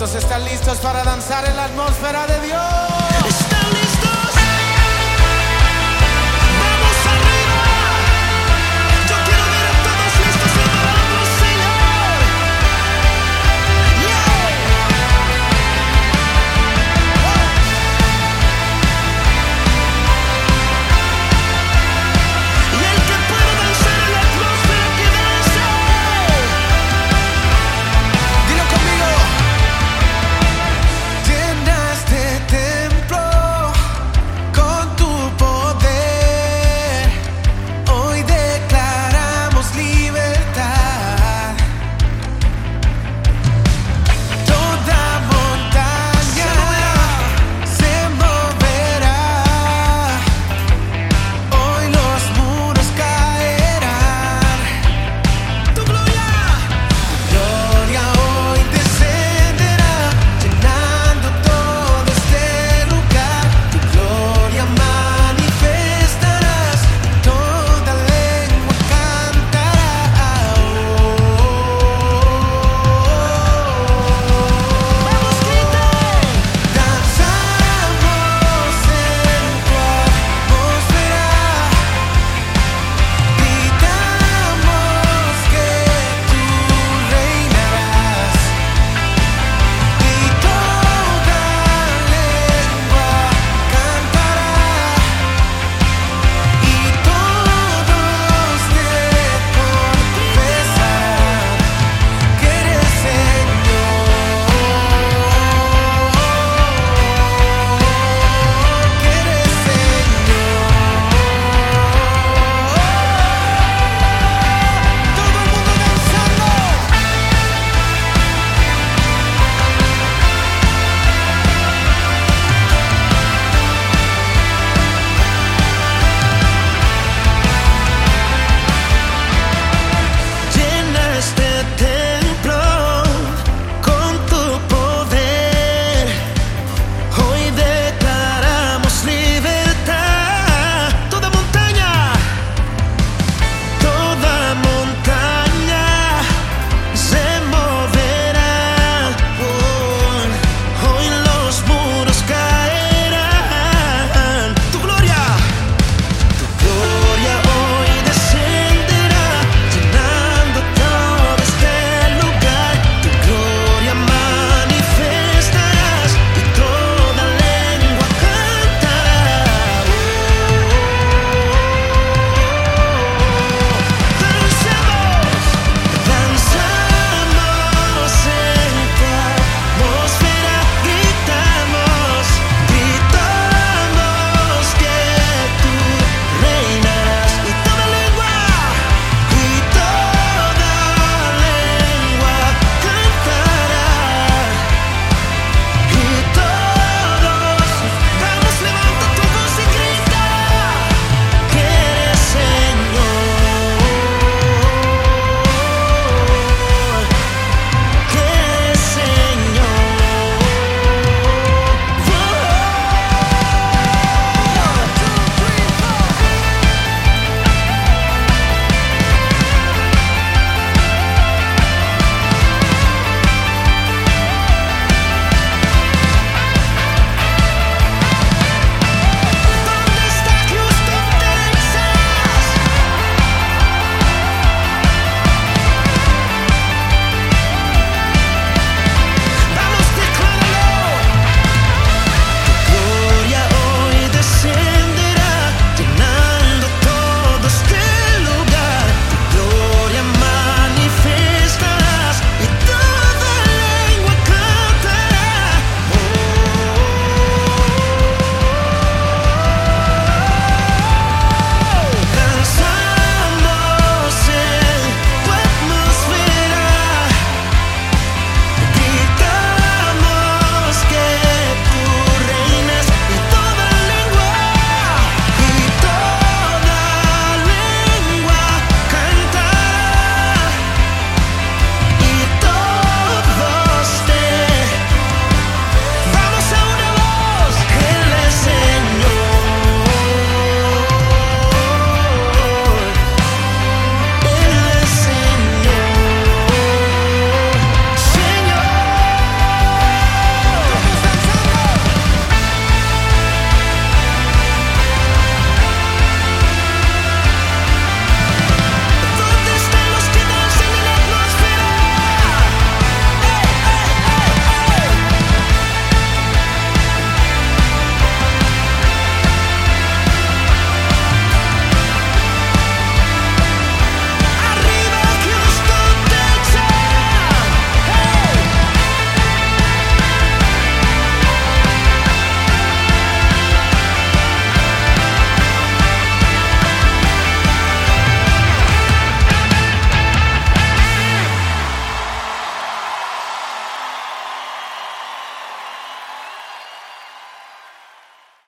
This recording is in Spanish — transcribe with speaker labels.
Speaker 1: Entonces están listos para danzar en la atmósfera de Dios.